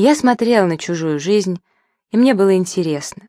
Я смотрел на чужую жизнь, и мне было интересно.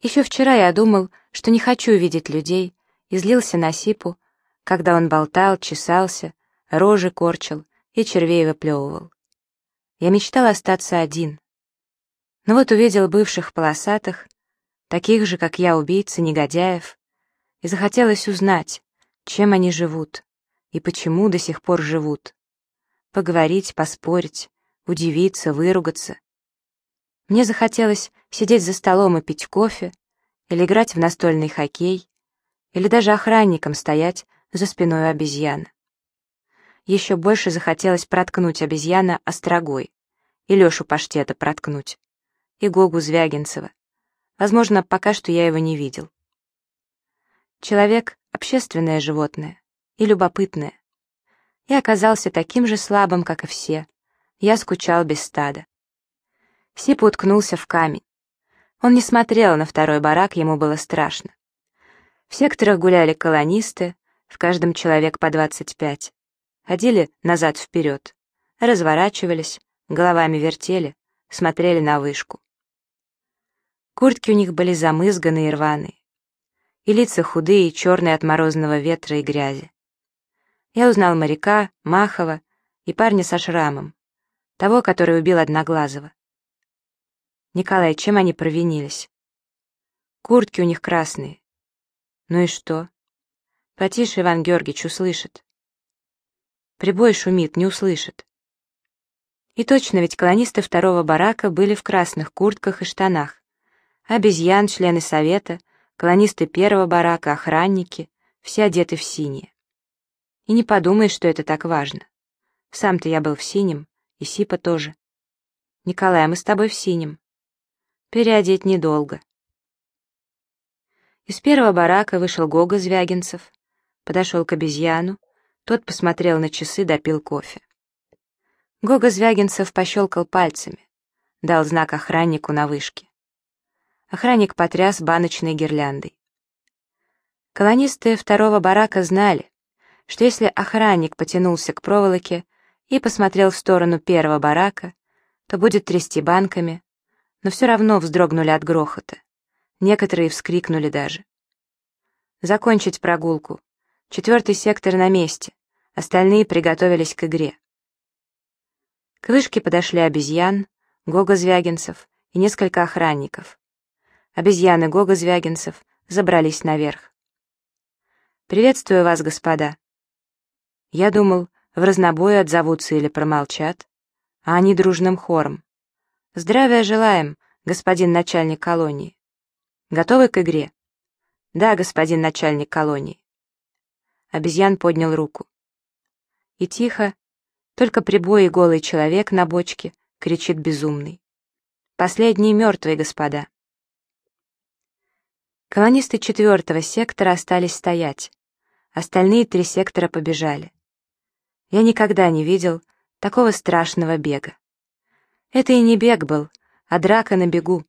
Еще вчера я думал, что не хочу видеть людей, и злился на Сипу, когда он болтал, чесался, рожи корчил и червей выплевывал. Я мечтал остаться один. Но вот увидел бывших полосатых, таких же, как я, убийцы, негодяев, и захотелось узнать, чем они живут и почему до сих пор живут. Поговорить, поспорить, удивиться, выругаться. Мне захотелось сидеть за столом и пить кофе, или играть в настольный хоккей, или даже охранником стоять за спиной обезьяны. Еще больше захотелось проткнуть обезьяна острогой, и Лешу Паштета проткнуть, и Гогу Звягинцева. Возможно, пока что я его не видел. Человек — общественное животное и любопытное. И оказался таким же слабым, как и все. Я скучал без стада. Сип уткнулся в камень. Он не смотрел на второй барак, ему было страшно. В секторах гуляли колонисты, в каждом человек по 25. Ходили назад-вперед, разворачивались, головами вертели, смотрели на вышку. Куртки у них были замызганные и рваные, и лица худые черные от морозного ветра и грязи. Я узнал моряка, Махова и парня со шрамом, того, который убил Одноглазого. Николай, чем они провинились? Куртки у них красные. Ну и что? Потише, Иван Георгиевич, услышит. Прибой шумит, не услышит. И точно, ведь колонисты второго барака были в красных куртках и штанах. Обезьян, члены совета, колонисты первого барака, охранники, все одеты в синее. И не подумай, что это так важно. Сам-то я был в синем, и Сипа тоже. Николай, мы с тобой в синем. Переодеть недолго. Из первого барака вышел Гога Звягинцев, подошел к обезьяну, тот посмотрел на часы, допил кофе. Гога Звягинцев пощелкал пальцами, дал знак охраннику на вышке. Охранник потряс баночной гирляндой. Колонисты второго барака знали, что если охранник потянулся к проволоке и посмотрел в сторону первого барака, то будет трясти банками, но все равно вздрогнули от грохота. Некоторые вскрикнули даже. Закончить прогулку. Четвертый сектор на месте. Остальные приготовились к игре. К вышке подошли обезьян, Гога Звягинцев и несколько охранников. Обезьяны Гога Звягинцев забрались наверх. «Приветствую вас, господа». Я думал, в разнобой отзовутся или промолчат, а они дружным хором. «Здравия желаем, господин начальник колонии. Готовы к игре?» «Да, господин начальник колонии». Обезьян поднял руку. И тихо, только прибой и голый человек на бочке кричит безумный. «Последний мертвый, господа». Колонисты четвертого сектора остались стоять. Остальные три сектора побежали. Я никогда не видел такого страшного бега. Это и не бег был, а драка на бегу.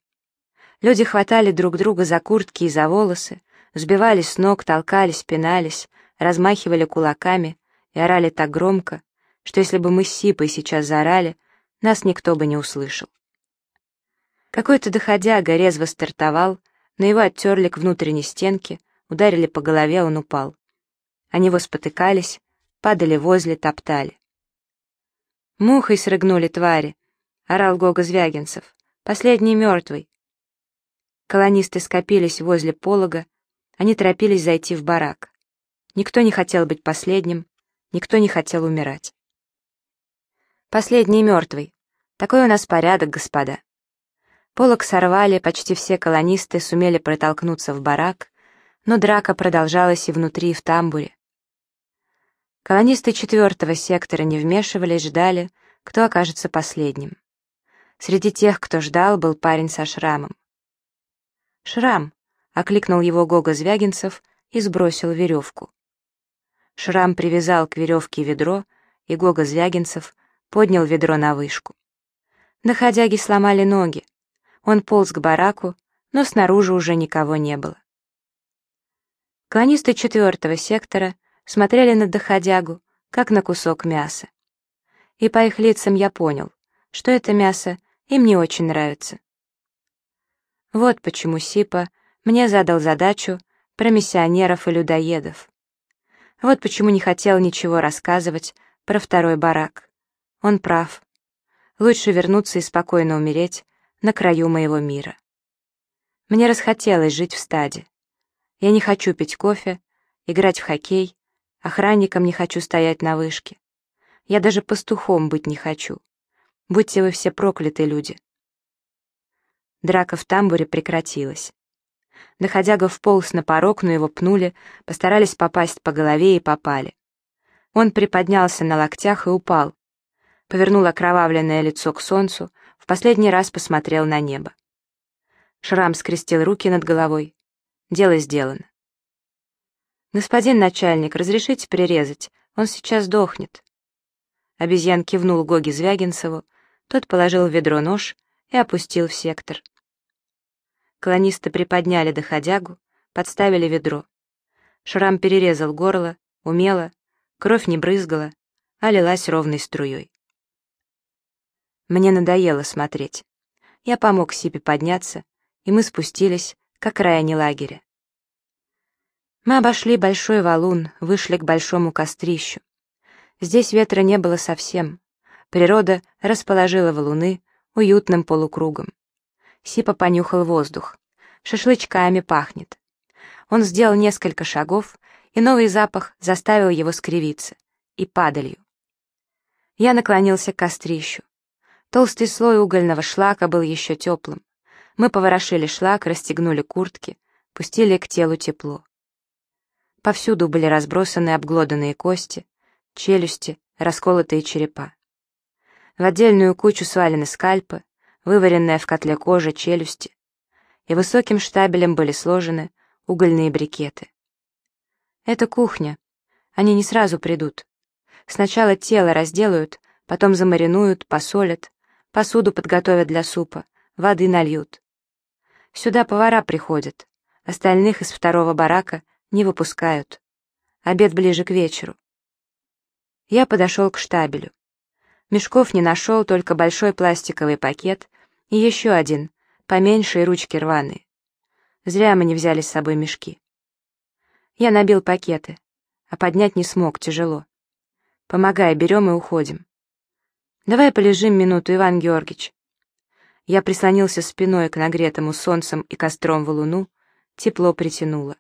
Люди хватали друг друга за куртки и за волосы, сбивались с ног, толкались, пинались, размахивали кулаками и орали так громко, что если бы мы с Сипой сейчас заорали, нас никто бы не услышал. Какой-то доходяга резво стартовал, на его оттерли к внутренней стенке, ударили по голове, он упал. Они его спотыкались, падали возле, топтали. Мухой срыгнули твари, — орал Гога Звягинцев. «Последний мертвый». Колонисты скопились возле полога, они торопились зайти в барак. Никто не хотел быть последним, никто не хотел умирать. «Последний мертвый. Такой у нас порядок, господа». Полог сорвали, почти все колонисты сумели протолкнуться в барак, но драка продолжалась и внутри, и в тамбуре. Колонисты четвертого сектора не вмешивались, ждали, кто окажется последним. Среди тех, кто ждал, был парень со шрамом. «Шрам!» — окликнул его Гога Звягинцев и сбросил веревку. Шрам привязал к веревке ведро, и Гога Звягинцев поднял ведро на вышку. Доходяги сломали ноги. Он полз к бараку, но снаружи уже никого не было. Клонисты четвертого сектора смотрели на доходягу, как на кусок мяса. И по их лицам я понял, что это мясо им не очень нравится. Вот почему Сипа мне задал задачу про миссионеров и людоедов. Вот почему не хотел ничего рассказывать про второй барак. Он прав. Лучше вернуться и спокойно умереть на краю моего мира. Мне расхотелось жить в стаде. Я не хочу пить кофе, играть в хоккей, охранником не хочу стоять на вышке. Я даже пастухом быть не хочу. Будьте вы все прокляты, люди. Драка в тамбуре прекратилась. Доходяга вполз на порог, но его пнули, постарались попасть по голове и попали. Он приподнялся на локтях и упал. Повернул окровавленное лицо к солнцу, в последний раз посмотрел на небо. Шрам скрестил руки над головой. Дело сделано. «Господин начальник, разрешите прирезать? Он сейчас дохнет». Обезьян кивнул Гоги Звягинцеву, тот положил в ведро нож и опустил в сектор. Колонисты приподняли доходягу, подставили ведро. Шрам перерезал горло, умело, кровь не брызгала, а лилась ровной струей. Мне надоело смотреть. Я помог Сипе подняться, и мы спустились к окраине лагеря. Мы обошли большой валун, вышли к большому кострищу. Здесь ветра не было совсем. Природа расположила валуны уютным полукругом. Сипа понюхал воздух. Шашлычками пахнет. Он сделал несколько шагов, и новый запах заставил его скривиться. И падалью. Я наклонился к кострищу. Толстый слой угольного шлака был еще теплым. Мы поворошили шлак, расстегнули куртки, пустили к телу тепло. Повсюду были разбросаны обглоданные кости, челюсти, расколотые черепа. В отдельную кучу свалены скальпы, вываренная в котле кожа, челюсти, и высоким штабелем были сложены угольные брикеты. Это кухня. Они не сразу придут. Сначала тело разделают, потом замаринуют, посолят, посуду подготовят для супа, воды нальют. Сюда повара приходят, остальных из второго барака не выпускают. Обед ближе к вечеру. Я подошел к штабелю. Мешков не нашел, только большой пластиковый пакет и еще один, поменьше и ручки рваные. Зря мы не взяли с собой мешки. Я набил пакеты, а поднять не смог, тяжело. Помогай, берем и уходим. Давай полежим минуту, Иван Георгиевич. Я прислонился спиной к нагретому солнцем и костром валуну, тепло притянуло.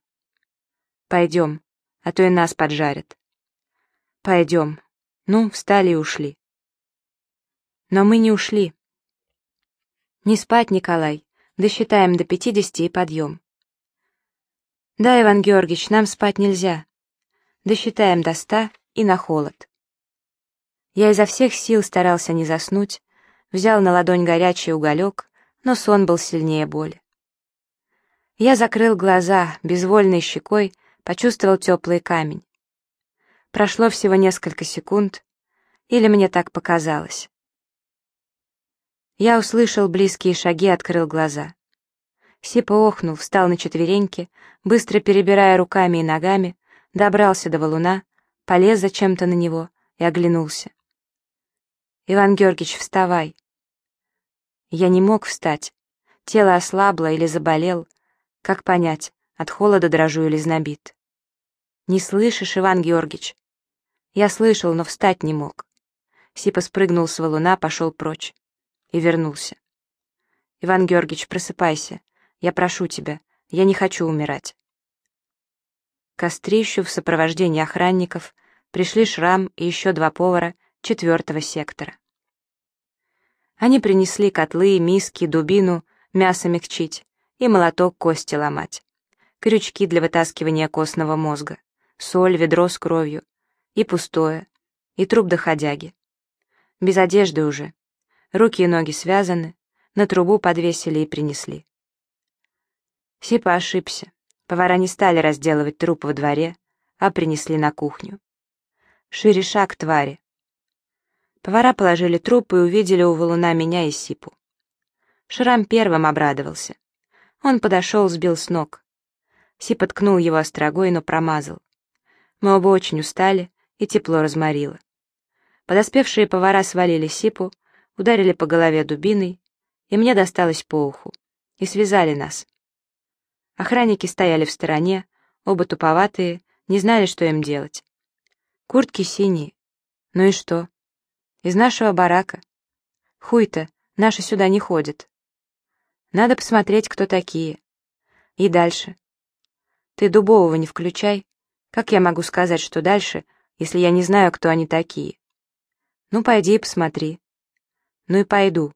Пойдем, а то и нас поджарят. Пойдем. Ну, встали и ушли. Но мы не ушли. Не спать, Николай. Досчитаем до пятидесяти и подъем. Да, Иван Георгиевич, нам спать нельзя. Досчитаем до ста и на холод. Я изо всех сил старался не заснуть, взял на ладонь горячий уголек, но сон был сильнее боли. Я закрыл глаза, безвольной щекой почувствовал теплый камень. Прошло всего несколько секунд, или мне так показалось. Я услышал близкие шаги, открыл глаза. Сипа охнул, встал на четвереньки, быстро перебирая руками и ногами, добрался до валуна, полез зачем-то на него и оглянулся. «Иван Георгиевич, вставай!» Я не мог встать. Тело ослабло или заболел. Как понять, от холода дрожу или знобит? «Не слышишь, Иван Георгиевич?» Я слышал, но встать не мог. Сипа спрыгнул с валуна, пошел прочь. И вернулся. «Иван Георгиевич, просыпайся. Я прошу тебя. Я не хочу умирать». Кострищу в сопровождении охранников пришли Шрам и еще два повара четвертого сектора. Они принесли котлы, миски, дубину, мясо мягчить и молоток кости ломать, крючки для вытаскивания костного мозга, соль, ведро с кровью, и пустое, и труп доходяги. Без одежды уже. Руки и ноги связаны, на трубу подвесили и принесли. Сипа ошибся. Повара не стали разделывать труп во дворе, а принесли на кухню. Шире шаг, твари. Повара положили труп и увидели у валуна меня и Сипу. Шрам первым обрадовался. Он подошел, сбил с ног. Сипа ткнул его острогой, но промазал. Мы оба очень устали, и тепло разморило. Подоспевшие повара свалили Сипу, ударили по голове дубиной, и мне досталось по уху, и связали нас. Охранники стояли в стороне, оба туповатые, не знали, что им делать. Куртки синие. Ну и что? Из нашего барака. Хуй-то, наши сюда не ходят. Надо посмотреть, кто такие. И дальше. Ты Дубового не включай. Как я могу сказать, что дальше, если я не знаю, кто они такие? Ну, пойди и посмотри. Ну и пойду.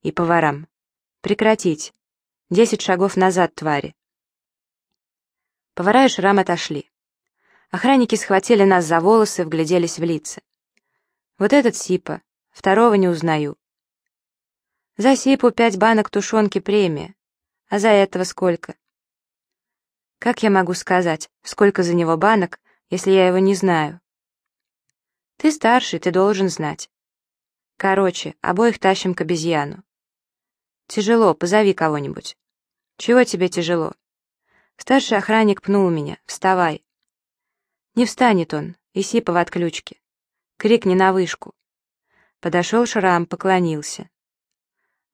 И поварам. Прекратить. Десять шагов назад, твари. Повара и Шрам отошли. Охранники схватили нас за волосы, вгляделись в лица. Вот этот Сипа, второго не узнаю. За Сипу пять банок тушенки премия. А за этого сколько? Как я могу сказать, сколько за него банок, если я его не знаю? Ты старший, ты должен знать. Короче, обоих тащим к обезьяну. Тяжело, позови кого-нибудь. Чего тебе тяжело? Старший охранник пнул меня. Вставай. Не встанет он, и Сипа в отключке. Крикни на вышку. Подошел Шрам, поклонился.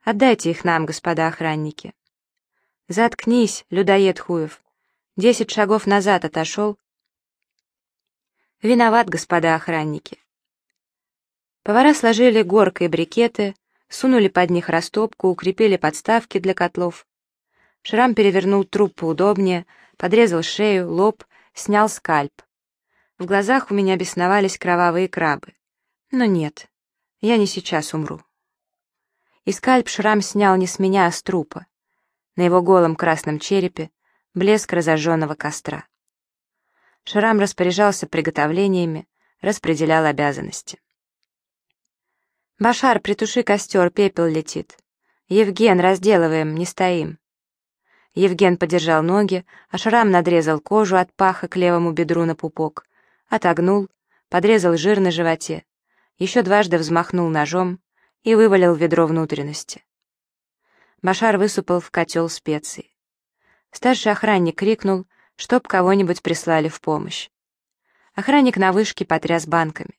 Отдайте их нам, господа охранники. Заткнись, людоед Хуев. Десять шагов назад отошел. Виноват, господа охранники. Повара сложили горкой брикеты, сунули под них растопку, укрепили подставки для котлов. Шрам перевернул труп поудобнее, подрезал шею, лоб, снял скальп. В глазах у меня бесновались кровавые крабы. Но нет, я не сейчас умру. И скальп Шрам снял не с меня, а с трупа. На его голом красном черепе блеск разожженного костра. Шрам распоряжался приготовлениями, распределял обязанности. «Башар, притуши костер, пепел летит. Евген, разделываем, не стоим». Евген подержал ноги, а Шрам надрезал кожу от паха к левому бедру на пупок, отогнул, подрезал жир на животе, еще дважды взмахнул ножом и вывалил ведро внутренности. Башар высыпал в котел специи. Старший охранник крикнул, чтоб кого-нибудь прислали в помощь. Охранник на вышке потряс банками.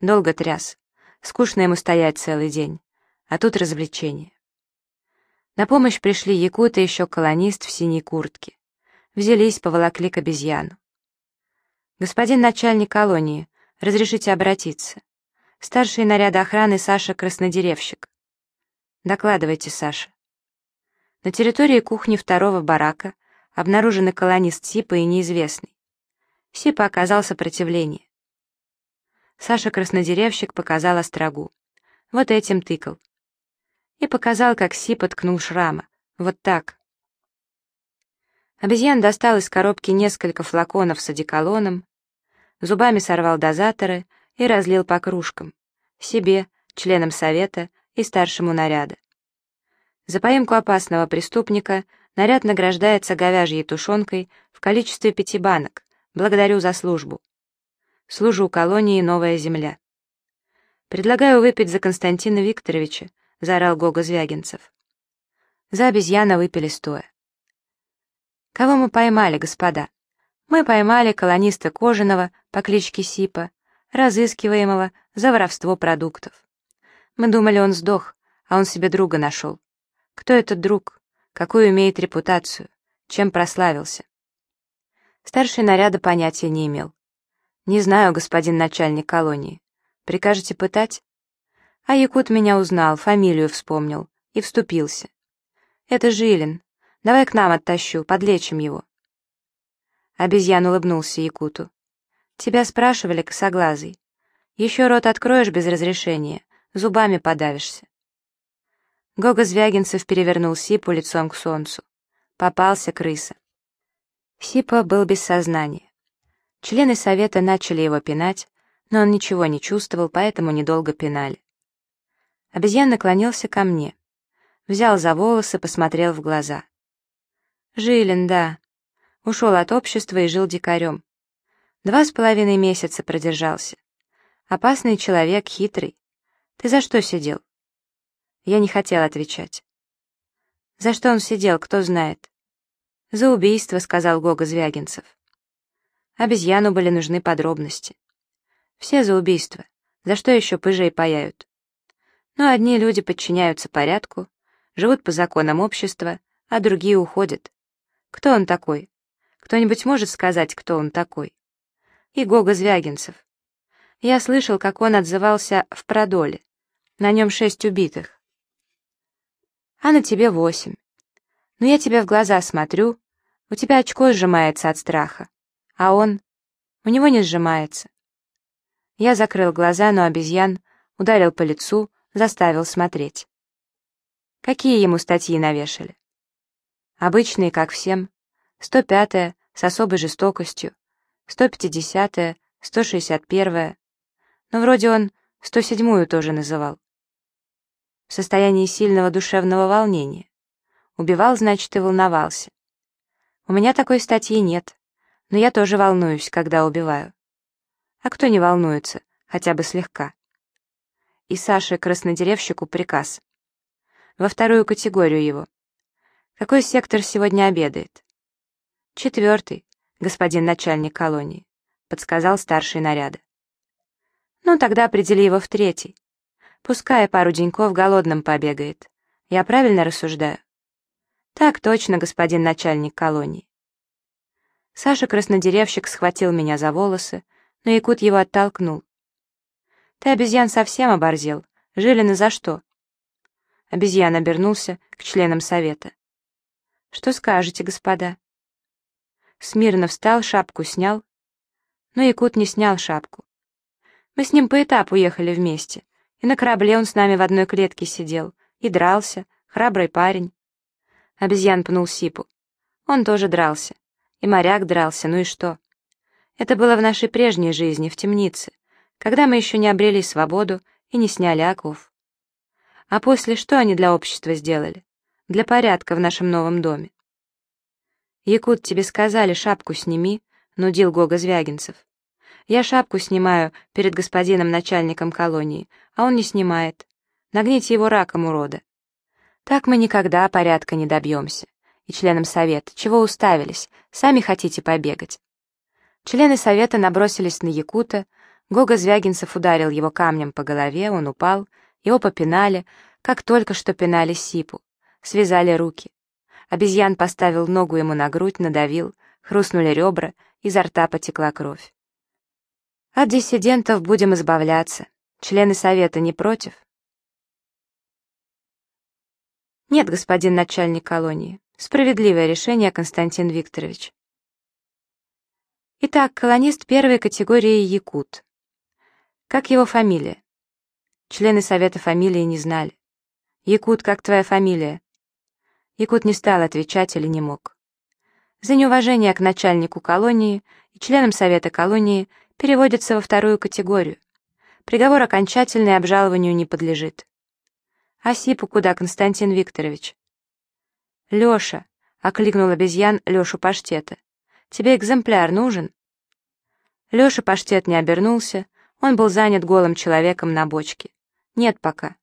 Долго тряс. Скучно ему стоять целый день. А тут развлечение. На помощь пришли якут и еще колонист в синей куртке. Взялись, поволокли к обезьяну. «Господин начальник колонии, разрешите обратиться. Старший наряда охраны Саша Краснодеревщик». «Докладывайте, Саша». На территории кухни второго барака обнаружены колонист Сипа и неизвестный. Сипа оказал сопротивление. Саша Краснодеревщик показал острогу. Вот этим тыкал. И показал, как Сипа ткнул шрама. Вот так. Обезьян достал из коробки несколько флаконов с одеколоном, зубами сорвал дозаторы и разлил по кружкам. Себе, членам совета и старшему наряда. За поимку опасного преступника наряд награждается говяжьей тушенкой в количестве пяти банок. Благодарю за службу. Служу колонии «Новая земля». «Предлагаю выпить за Константина Викторовича», — заорал Гога Звягинцев. За обезьяна выпили стоя. «Кого мы поймали, господа?» «Мы поймали колониста Кожаного по кличке Сипа, разыскиваемого за воровство продуктов. Мы думали, он сдох, а он себе друга нашел. Кто этот друг? Какую имеет репутацию? Чем прославился? Старший наряда понятия не имел. «Не знаю, господин начальник колонии. Прикажете пытать?» А Якут меня узнал, фамилию вспомнил и вступился. «Это Жилин. Давай к нам оттащу, подлечим его». Обезьян улыбнулся Якуту. «Тебя спрашивали, косоглазый. Еще рот откроешь без разрешения, зубами подавишься». Гога Звягинцев перевернул Сипу лицом к солнцу. Попался крыса. Сипа был без сознания. Члены совета начали его пинать, но он ничего не чувствовал, поэтому недолго пинали. Обезьян наклонился ко мне. Взял за волосы, посмотрел в глаза. Жилин, да. Ушел от общества и жил дикарем. Два с половиной месяца продержался. Опасный человек, хитрый. Ты за что сидел? Я не хотел отвечать. За что он сидел, кто знает. За убийство, сказал Гога Звягинцев. Обезьяну были нужны подробности. Все за убийство. За что еще пыжей паяют? Но одни люди подчиняются порядку, живут по законам общества, а другие уходят. Кто он такой? Кто-нибудь может сказать, кто он такой? И Гога Звягинцев. Я слышал, как он отзывался в Продоле. На нем шесть убитых. А на тебе восемь. Но я тебе в глаза смотрю, у тебя очко сжимается от страха. А он? У него не сжимается. Я закрыл глаза, но обезьян ударил по лицу, заставил смотреть. Какие ему статьи навешали? Обычные, как всем. 105-я с особой жестокостью, 150-я, 161-я. Но вроде он 107-ю тоже называл. Состоянии сильного душевного волнения. Убивал, значит, и волновался. У меня такой статьи нет, но я тоже волнуюсь, когда убиваю. А кто не волнуется, хотя бы слегка? И Саше краснодеревщику приказ. Во вторую категорию его. Какой сектор сегодня обедает? Четвертый, господин начальник колонии, подсказал старший наряда. Ну, тогда определи его в третий. Пускай пару деньков голодным побегает. Я правильно рассуждаю? Так точно, господин начальник колонии. Саша краснодеревщик схватил меня за волосы, но Якут его оттолкнул. «Ты, обезьян, совсем оборзел. Жилины за что?» Обезьян обернулся к членам совета. Что скажете, господа?» Смирно встал, шапку снял. Но Якут не снял шапку. Мы с ним по этапу ехали вместе, и на корабле он с нами в одной клетке сидел, и дрался, храбрый парень. Обезьян пнул Сипу. Он тоже дрался. И моряк дрался, ну и что? Это было в нашей прежней жизни, в темнице, когда мы еще не обрели свободу и не сняли оков. А после что они для общества сделали? для порядка в нашем новом доме. «Якут, тебе сказали, шапку сними», — нудил Гога Звягинцев. «Я шапку снимаю перед господином начальником колонии, а он не снимает. Нагните его раком, урода». Так мы никогда порядка не добьемся. И членам совета, чего уставились, сами хотите побегать. Члены совета набросились на Якута, Гога Звягинцев ударил его камнем по голове, он упал, его попинали, как только что пинали Сипу связали руки. Обезьян поставил ногу ему на грудь, надавил, хрустнули ребра, изо рта потекла кровь. От диссидентов будем избавляться. Члены совета не против? Нет, господин начальник колонии. Справедливое решение, Константин Викторович. Итак, колонист первой категории Якут. Как его фамилия? Члены совета фамилии не знали. Якут, как твоя фамилия? Якут не стал отвечать или не мог. За неуважение к начальнику колонии и членам совета колонии переводится во вторую категорию. Приговор окончательный обжалованию не подлежит. А Сипу куда, Константин Викторович? Леша, — окликнул обезьян Лешу Паштета, — тебе экземпляр нужен? Леша Паштет не обернулся, он был занят голым человеком на бочке. Нет пока.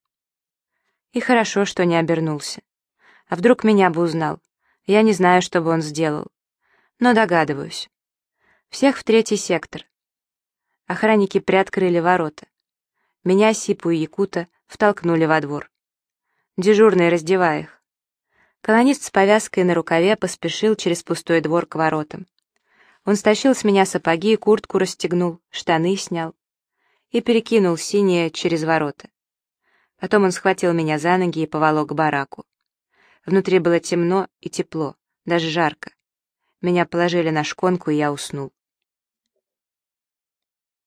И хорошо, что не обернулся. А вдруг меня бы узнал? Я не знаю, что бы он сделал. Но догадываюсь. Всех в третий сектор. Охранники приоткрыли ворота. Меня, Сипу и Якута втолкнули во двор. Дежурный, раздевая их. Колонист с повязкой на рукаве поспешил через пустой двор к воротам. Он стащил с меня сапоги, куртку расстегнул, штаны снял и перекинул синее через ворота. Потом он схватил меня за ноги и поволок к бараку. Внутри было темно и тепло, даже жарко. Меня положили на шконку, и я уснул.